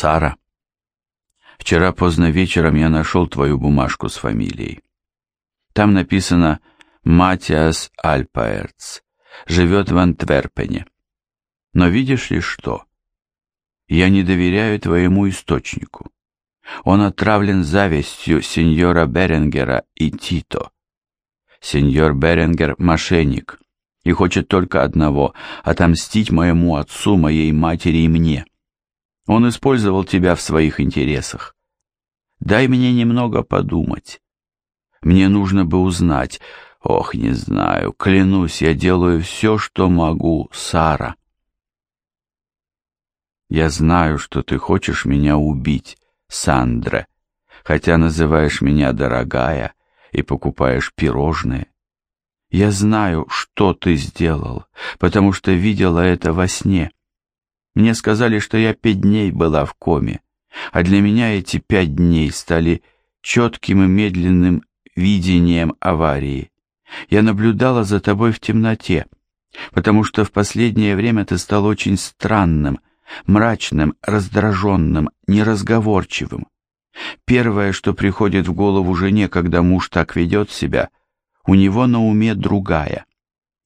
Сара, вчера поздно вечером я нашел твою бумажку с фамилией. Там написано «Матиас Альпаэрц, живет в Антверпене». Но видишь ли что? Я не доверяю твоему источнику. Он отравлен завистью сеньора Беренгера и Тито. Сеньор Беренгер — мошенник и хочет только одного — отомстить моему отцу, моей матери и мне. Он использовал тебя в своих интересах. Дай мне немного подумать. Мне нужно бы узнать. Ох, не знаю, клянусь, я делаю все, что могу, Сара. Я знаю, что ты хочешь меня убить, Сандра, хотя называешь меня дорогая и покупаешь пирожные. Я знаю, что ты сделал, потому что видела это во сне. Мне сказали, что я пять дней была в коме, а для меня эти пять дней стали четким и медленным видением аварии. Я наблюдала за тобой в темноте, потому что в последнее время ты стал очень странным, мрачным, раздраженным, неразговорчивым. Первое, что приходит в голову жене, когда муж так ведет себя, у него на уме другая.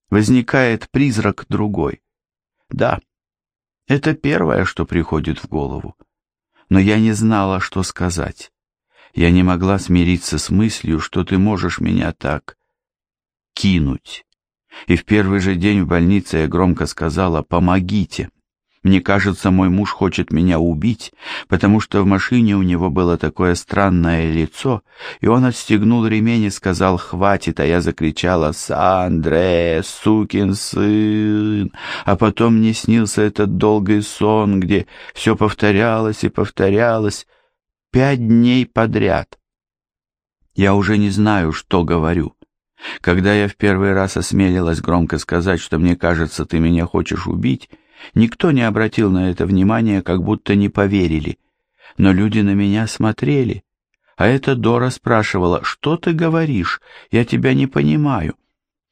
Возникает призрак другой. Да, это первое, что приходит в голову. Но я не знала, что сказать. Я не могла смириться с мыслью, что ты можешь меня так кинуть. И в первый же день в больнице я громко сказала «помогите». Мне кажется, мой муж хочет меня убить, потому что в машине у него было такое странное лицо, и он отстегнул ремень и сказал «хватит», а я закричала «Сандре, сукин сын!» А потом мне снился этот долгий сон, где все повторялось и повторялось пять дней подряд. Я уже не знаю, что говорю. Когда я в первый раз осмелилась громко сказать, что мне кажется, ты меня хочешь убить, Никто не обратил на это внимания, как будто не поверили. Но люди на меня смотрели. А эта Дора спрашивала, что ты говоришь, я тебя не понимаю.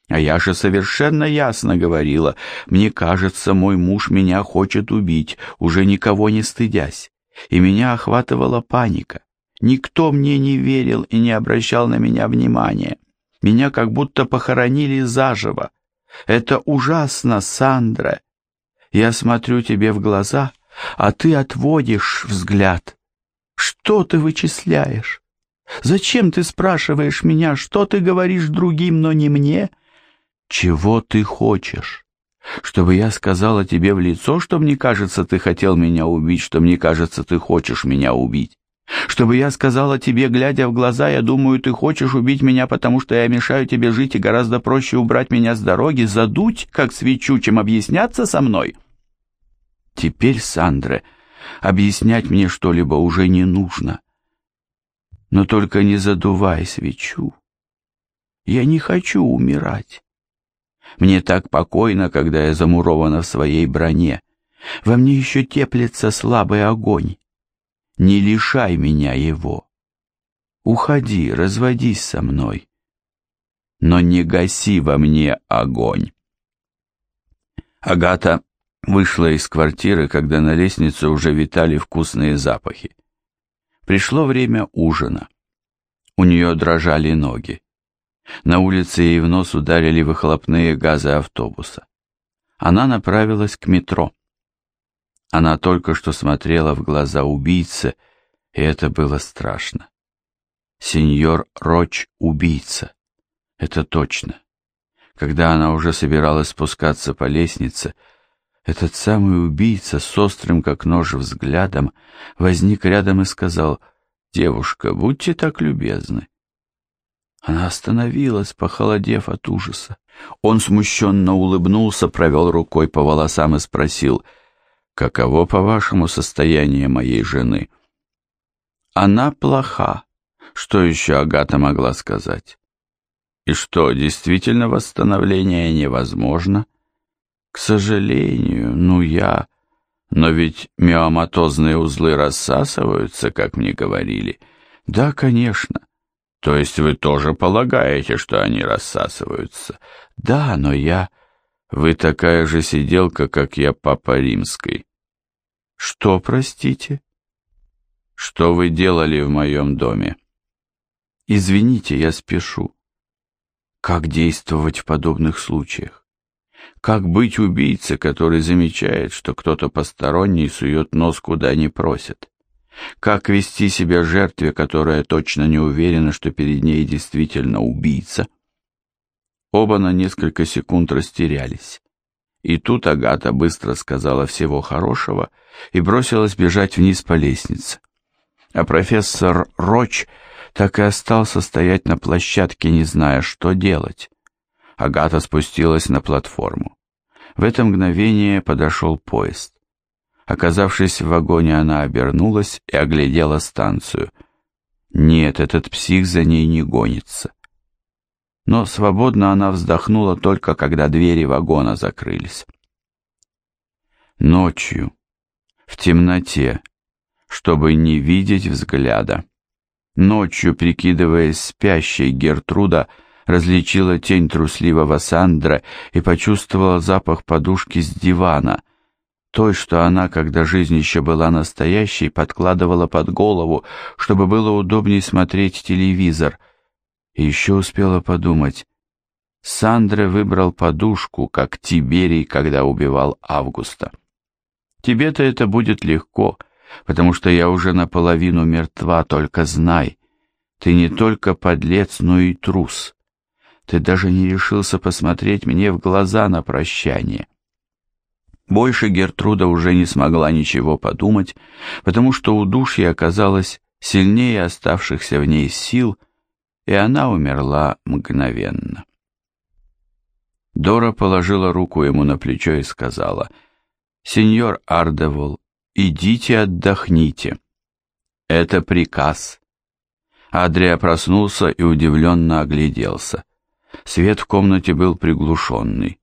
А я же совершенно ясно говорила, мне кажется, мой муж меня хочет убить, уже никого не стыдясь. И меня охватывала паника. Никто мне не верил и не обращал на меня внимания. Меня как будто похоронили заживо. Это ужасно, Сандра. Я смотрю тебе в глаза, а ты отводишь взгляд. Что ты вычисляешь? Зачем ты спрашиваешь меня, что ты говоришь другим, но не мне? Чего ты хочешь? Чтобы я сказала тебе в лицо, что мне кажется, ты хотел меня убить, что мне кажется, ты хочешь меня убить? Чтобы я сказала тебе, глядя в глаза, я думаю, ты хочешь убить меня, потому что я мешаю тебе жить, и гораздо проще убрать меня с дороги, задуть, как свечу, чем объясняться со мной. Теперь, Сандре, объяснять мне что-либо уже не нужно. Но только не задувай свечу. Я не хочу умирать. Мне так покойно, когда я замурована в своей броне. Во мне еще теплится слабый огонь не лишай меня его. Уходи, разводись со мной, но не гаси во мне огонь. Агата вышла из квартиры, когда на лестнице уже витали вкусные запахи. Пришло время ужина. У нее дрожали ноги. На улице ей в нос ударили выхлопные газы автобуса. Она направилась к метро. Она только что смотрела в глаза убийцы, и это было страшно. Сеньор Роч — убийца. Это точно. Когда она уже собиралась спускаться по лестнице, этот самый убийца с острым, как нож, взглядом возник рядом и сказал, «Девушка, будьте так любезны». Она остановилась, похолодев от ужаса. Он смущенно улыбнулся, провел рукой по волосам и спросил — Каково, по-вашему, состояние моей жены? Она плоха. Что еще Агата могла сказать? И что, действительно восстановление невозможно? К сожалению, ну я... Но ведь миоматозные узлы рассасываются, как мне говорили. Да, конечно. То есть вы тоже полагаете, что они рассасываются? Да, но я... Вы такая же сиделка, как я, папа римской. Что, простите? Что вы делали в моем доме? Извините, я спешу. Как действовать в подобных случаях? Как быть убийцей, который замечает, что кто-то посторонний сует нос куда не просит? Как вести себя жертве, которая точно не уверена, что перед ней действительно убийца? Оба на несколько секунд растерялись. И тут Агата быстро сказала всего хорошего и бросилась бежать вниз по лестнице. А профессор Роч так и остался стоять на площадке, не зная, что делать. Агата спустилась на платформу. В это мгновение подошел поезд. Оказавшись в вагоне, она обернулась и оглядела станцию. Нет, этот псих за ней не гонится. Но свободно она вздохнула только, когда двери вагона закрылись. Ночью, в темноте, чтобы не видеть взгляда. Ночью, прикидываясь спящей, Гертруда различила тень трусливого Сандра и почувствовала запах подушки с дивана, той, что она, когда жизнь еще была настоящей, подкладывала под голову, чтобы было удобнее смотреть телевизор. И еще успела подумать, Сандра выбрал подушку, как Тиберий, когда убивал Августа. Тебе-то это будет легко — потому что я уже наполовину мертва, только знай. Ты не только подлец, но и трус. Ты даже не решился посмотреть мне в глаза на прощание. Больше Гертруда уже не смогла ничего подумать, потому что удушье оказалось сильнее оставшихся в ней сил, и она умерла мгновенно. Дора положила руку ему на плечо и сказала, «Сеньор Ардевол, «Идите отдохните». Это приказ. Адрия проснулся и удивленно огляделся. Свет в комнате был приглушенный,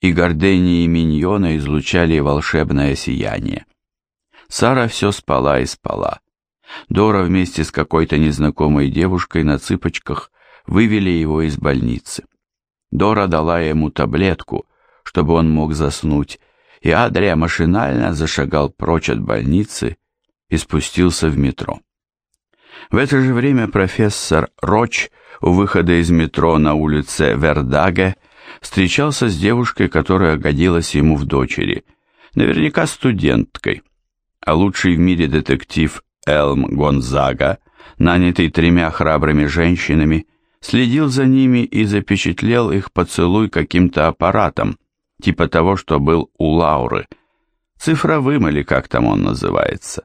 и гордени и миньона излучали волшебное сияние. Сара все спала и спала. Дора вместе с какой-то незнакомой девушкой на цыпочках вывели его из больницы. Дора дала ему таблетку, чтобы он мог заснуть, и Адрия машинально зашагал прочь от больницы и спустился в метро. В это же время профессор Роч у выхода из метро на улице Вердаге встречался с девушкой, которая годилась ему в дочери, наверняка студенткой, а лучший в мире детектив Элм Гонзага, нанятый тремя храбрыми женщинами, следил за ними и запечатлел их поцелуй каким-то аппаратом, типа того, что был у Лауры, цифровым или как там он называется.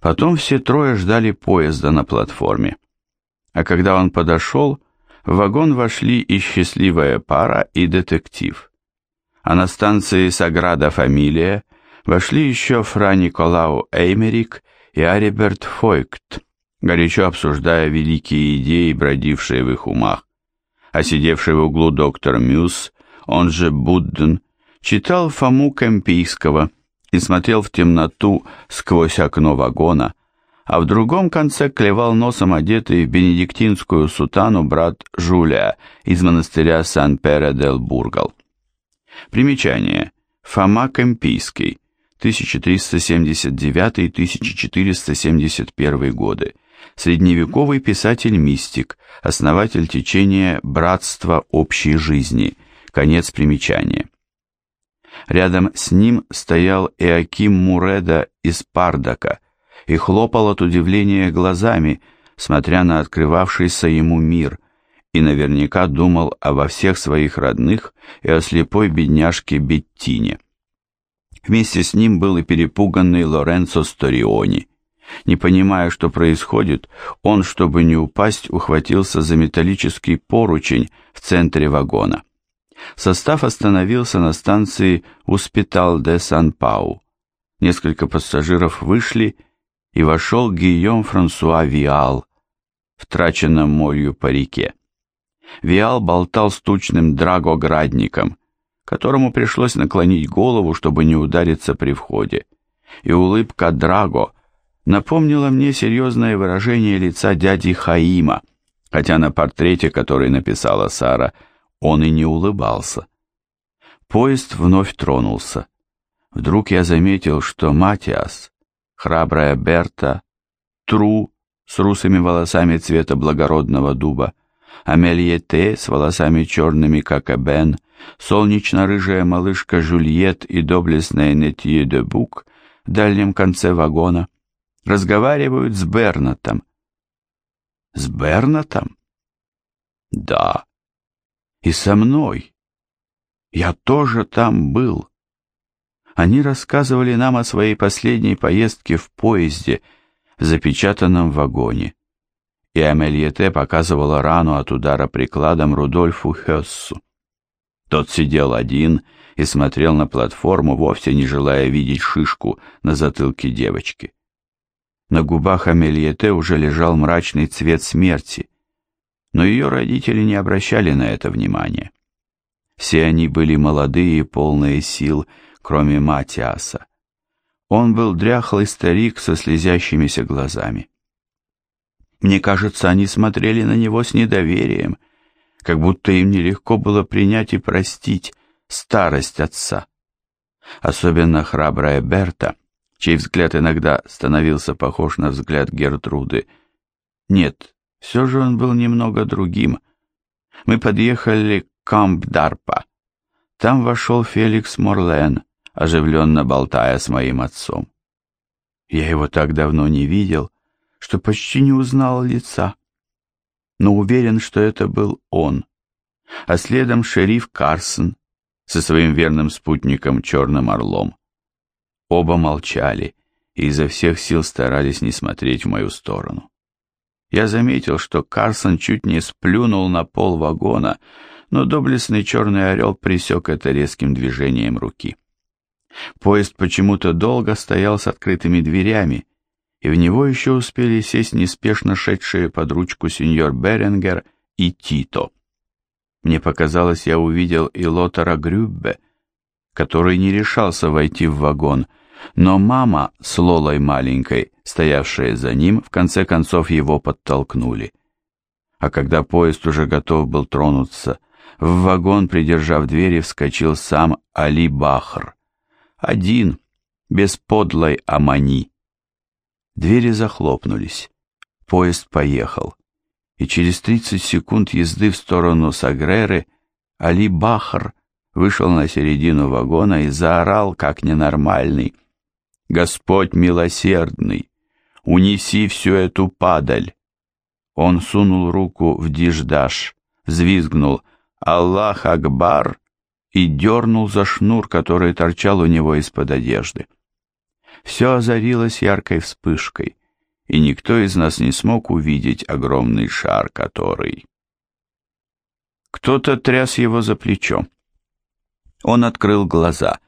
Потом все трое ждали поезда на платформе. А когда он подошел, в вагон вошли и счастливая пара, и детектив. А на станции Саграда Фамилия вошли еще Фра Николау Эймерик и Ариберт Фойкт, горячо обсуждая великие идеи, бродившие в их умах. А сидевший в углу доктор Мюс он же Будден, читал Фому Кемпийского и смотрел в темноту сквозь окно вагона, а в другом конце клевал носом одетый в бенедиктинскую сутану брат Жулия из монастыря Сан-Пере-дел-Бургал. Примечание. Фома Кемпийский, 1379-1471 годы. Средневековый писатель-мистик, основатель течения «Братства общей жизни», Конец примечания. Рядом с ним стоял Иаким Муреда из Пардака и хлопал от удивления глазами, смотря на открывавшийся ему мир, и наверняка думал обо всех своих родных и о слепой бедняжке Беттине. Вместе с ним был и перепуганный Лоренцо Сториони. Не понимая, что происходит, он, чтобы не упасть, ухватился за металлический поручень в центре вагона. Состав остановился на станции Успитал де Сан-Пау. Несколько пассажиров вышли, и вошел Гийом Франсуа Виал в траченном морью парике. Виал болтал с тучным драгоградником, которому пришлось наклонить голову, чтобы не удариться при входе. И улыбка Драго напомнила мне серьезное выражение лица дяди Хаима, хотя на портрете, который написала Сара, он и не улыбался. Поезд вновь тронулся. Вдруг я заметил, что Матиас, храбрая Берта, Тру с русыми волосами цвета благородного дуба, Амельете с волосами черными, как эбен, солнечно-рыжая малышка Жюльет и доблестная Нетье де Бук в дальнем конце вагона разговаривают с Бернатом. С Бернатом? Да. И со мной. Я тоже там был. Они рассказывали нам о своей последней поездке в поезде, в запечатанном вагоне и Амельете показывала рану от удара прикладом Рудольфу Хессу. Тот сидел один и смотрел на платформу, вовсе не желая видеть шишку на затылке девочки. На губах Амельете уже лежал мрачный цвет смерти, но ее родители не обращали на это внимания. Все они были молодые и полные сил, кроме Матиаса. Он был дряхлый старик со слезящимися глазами. Мне кажется, они смотрели на него с недоверием, как будто им нелегко было принять и простить старость отца. Особенно храбрая Берта, чей взгляд иногда становился похож на взгляд Гертруды. Нет, все же он был немного другим. Мы подъехали к Кампдарпа. Там вошел Феликс Морлен, оживленно болтая с моим отцом. Я его так давно не видел, что почти не узнал лица, но уверен, что это был он, а следом шериф Карсон со своим верным спутником Черным Орлом. Оба молчали и изо всех сил старались не смотреть в мою сторону. Я заметил, что Карсон чуть не сплюнул на пол вагона, но доблестный черный орел пресек это резким движением руки. Поезд почему-то долго стоял с открытыми дверями, и в него еще успели сесть неспешно шедшие под ручку сеньор Беренгер и Тито. Мне показалось, я увидел и Лотара Грюббе, который не решался войти в вагон, но мама с Лолой маленькой, стоявшая за ним, в конце концов его подтолкнули. А когда поезд уже готов был тронуться, в вагон, придержав двери, вскочил сам Али Бахр. Один, без подлой амани. Двери захлопнулись. Поезд поехал. И через 30 секунд езды в сторону Сагреры Али Бахар вышел на середину вагона и заорал, как ненормальный. «Господь милосердный, унеси всю эту падаль!» Он сунул руку в диждаш, взвизгнул «Аллах Акбар!» И дернул за шнур, который торчал у него из-под одежды все озарилось яркой вспышкой, и никто из нас не смог увидеть огромный шар, который... Кто-то тряс его за плечо. Он открыл глаза.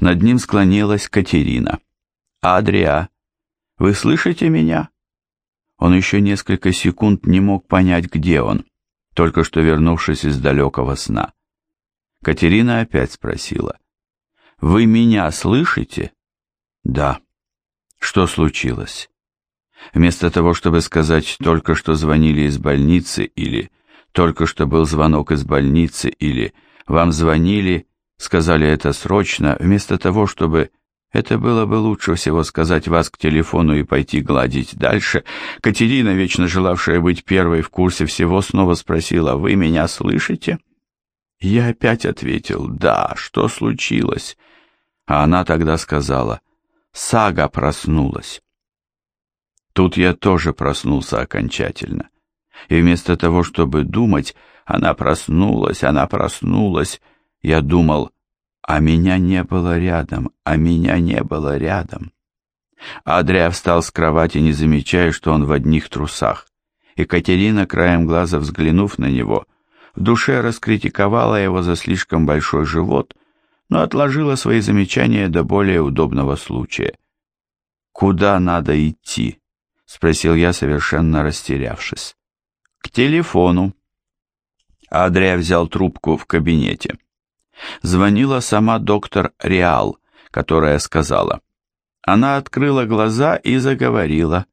Над ним склонилась Катерина. «Адриа, вы слышите меня?» Он еще несколько секунд не мог понять, где он, только что вернувшись из далекого сна. Катерина опять спросила. «Вы меня слышите?» Да. Что случилось? Вместо того, чтобы сказать «только что звонили из больницы» или «только что был звонок из больницы» или «вам звонили», сказали это срочно, вместо того, чтобы это было бы лучше всего сказать вас к телефону и пойти гладить дальше. Катерина, вечно желавшая быть первой в курсе всего, снова спросила, «Вы меня слышите?» Я опять ответил, «Да, что случилось?» А она тогда сказала, Сага проснулась. Тут я тоже проснулся окончательно. И вместо того, чтобы думать, она проснулась, она проснулась, я думал, а меня не было рядом, а меня не было рядом. Адрия встал с кровати, не замечая, что он в одних трусах. Екатерина, краем глаза взглянув на него, в душе раскритиковала его за слишком большой живот, но отложила свои замечания до более удобного случая. «Куда надо идти?» — спросил я, совершенно растерявшись. «К телефону». Адрия взял трубку в кабинете. Звонила сама доктор Реал, которая сказала. Она открыла глаза и заговорила.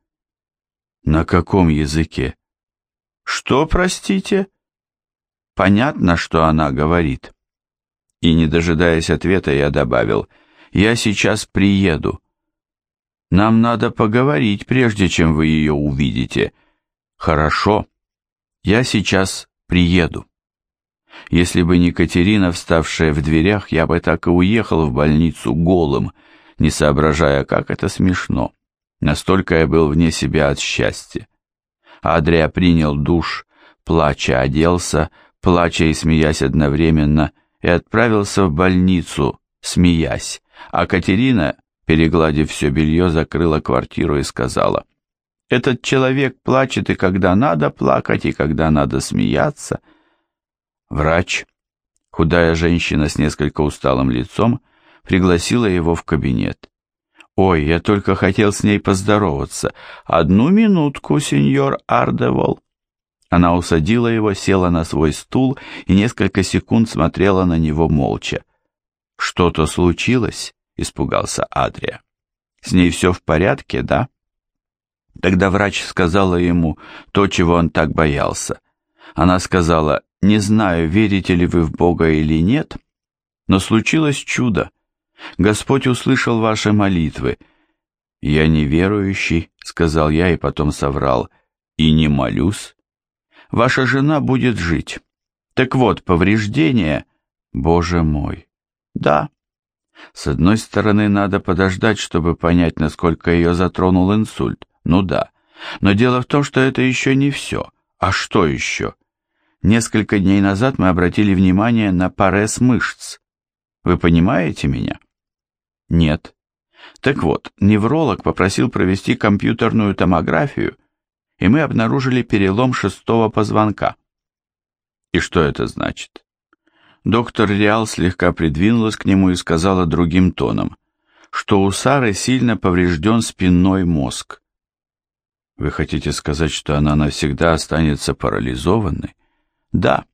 «На каком языке?» «Что, простите?» Понятно, что она говорит. И, не дожидаясь ответа, я добавил, «Я сейчас приеду». Нам надо поговорить, прежде чем вы ее увидите. Хорошо. Я сейчас приеду. Если бы не Катерина, вставшая в дверях, я бы так и уехал в больницу голым, не соображая, как это смешно. Настолько я был вне себя от счастья. Адрия принял душ, плача оделся, плача и смеясь одновременно, и отправился в больницу, смеясь, а Катерина, перегладив все белье, закрыла квартиру и сказала, «Этот человек плачет и когда надо плакать, и когда надо смеяться». Врач, худая женщина с несколько усталым лицом, пригласила его в кабинет. «Ой, я только хотел с ней поздороваться. Одну минутку, сеньор Ардевол». Она усадила его, села на свой стул и несколько секунд смотрела на него молча. «Что-то случилось?» — испугался Адрия. «С ней все в порядке, да?» Тогда врач сказала ему то, чего он так боялся. Она сказала, «Не знаю, верите ли вы в Бога или нет, но случилось чудо. Господь услышал ваши молитвы». «Я неверующий», — сказал я и потом соврал, «и не молюсь» ваша жена будет жить. Так вот, повреждения... Боже мой! Да. С одной стороны, надо подождать, чтобы понять, насколько ее затронул инсульт. Ну да. Но дело в том, что это еще не все. А что еще? Несколько дней назад мы обратили внимание на парез мышц. Вы понимаете меня? Нет. Так вот, невролог попросил провести компьютерную томографию и мы обнаружили перелом шестого позвонка. И что это значит? Доктор Реал слегка придвинулась к нему и сказала другим тоном, что у Сары сильно поврежден спинной мозг. Вы хотите сказать, что она навсегда останется парализованной? Да,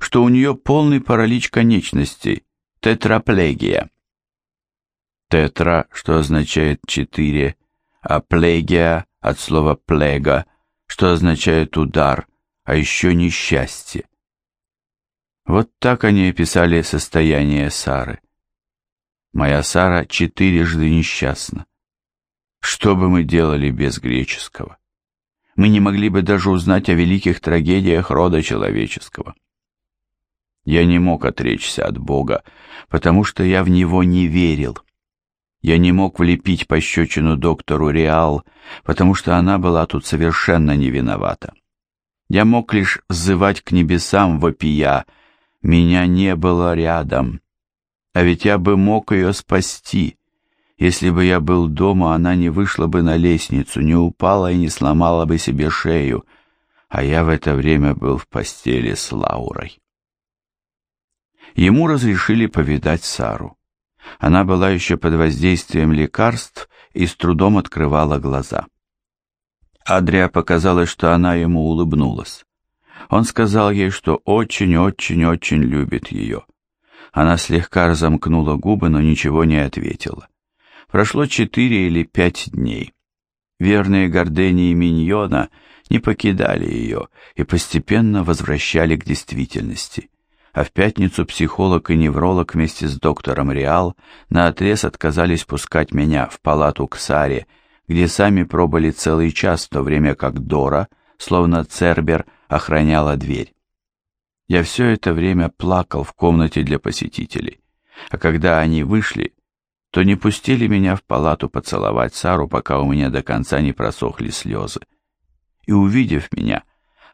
что у нее полный паралич конечностей, тетраплегия. Тетра, что означает четыре, а плегия от слова плега, что означает удар, а еще несчастье. Вот так они описали состояние Сары. Моя Сара четырежды несчастна. Что бы мы делали без греческого? Мы не могли бы даже узнать о великих трагедиях рода человеческого. Я не мог отречься от Бога, потому что я в Него не верил. Я не мог влепить пощечину доктору Реал, потому что она была тут совершенно не виновата. Я мог лишь взывать к небесам вопия, меня не было рядом. А ведь я бы мог ее спасти. Если бы я был дома, она не вышла бы на лестницу, не упала и не сломала бы себе шею, а я в это время был в постели с Лаурой. Ему разрешили повидать Сару. Она была еще под воздействием лекарств и с трудом открывала глаза. Адрия показалось, что она ему улыбнулась. Он сказал ей, что очень-очень-очень любит ее. Она слегка разомкнула губы, но ничего не ответила. Прошло четыре или пять дней. Верные гордени и миньона не покидали ее и постепенно возвращали к действительности а в пятницу психолог и невролог вместе с доктором Реал наотрез отказались пускать меня в палату к Саре, где сами пробыли целый час, в то время как Дора, словно Цербер, охраняла дверь. Я все это время плакал в комнате для посетителей, а когда они вышли, то не пустили меня в палату поцеловать Сару, пока у меня до конца не просохли слезы. И увидев меня,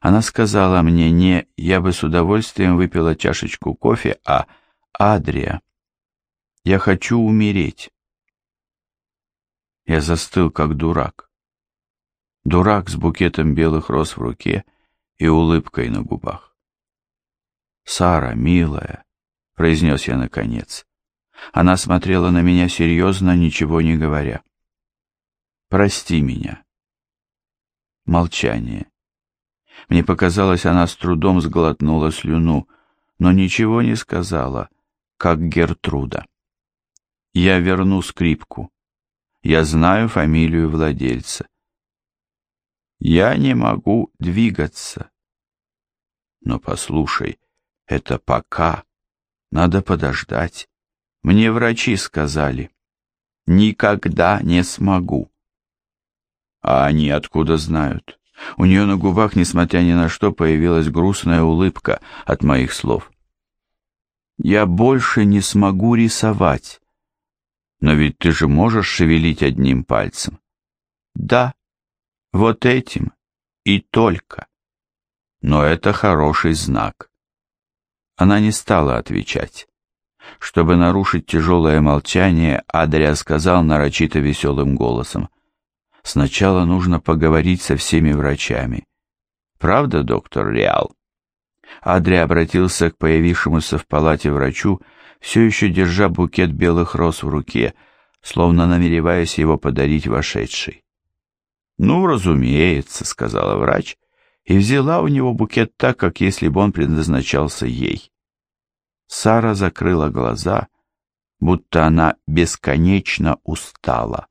она сказала мне не «я бы с удовольствием выпила чашечку кофе», а «Адрия, я хочу умереть». Я застыл, как дурак. Дурак с букетом белых роз в руке и улыбкой на губах. «Сара, милая», — произнес я наконец. Она смотрела на меня серьезно, ничего не говоря. «Прости меня». Молчание. Мне показалось, она с трудом сглотнула слюну, но ничего не сказала, как Гертруда. Я верну скрипку. Я знаю фамилию владельца. Я не могу двигаться. Но послушай, это пока. Надо подождать. Мне врачи сказали. Никогда не смогу. А они откуда знают? У нее на губах, несмотря ни на что, появилась грустная улыбка от моих слов. Я больше не смогу рисовать. Но ведь ты же можешь шевелить одним пальцем. Да, вот этим и только. Но это хороший знак. Она не стала отвечать. Чтобы нарушить тяжелое молчание, Адрия сказал нарочито веселым голосом. «Сначала нужно поговорить со всеми врачами. Правда, доктор Реал?» Адрия обратился к появившемуся в палате врачу, все еще держа букет белых роз в руке, словно намереваясь его подарить вошедшей. «Ну, разумеется», — сказала врач, и взяла у него букет так, как если бы он предназначался ей. Сара закрыла глаза, будто она бесконечно устала.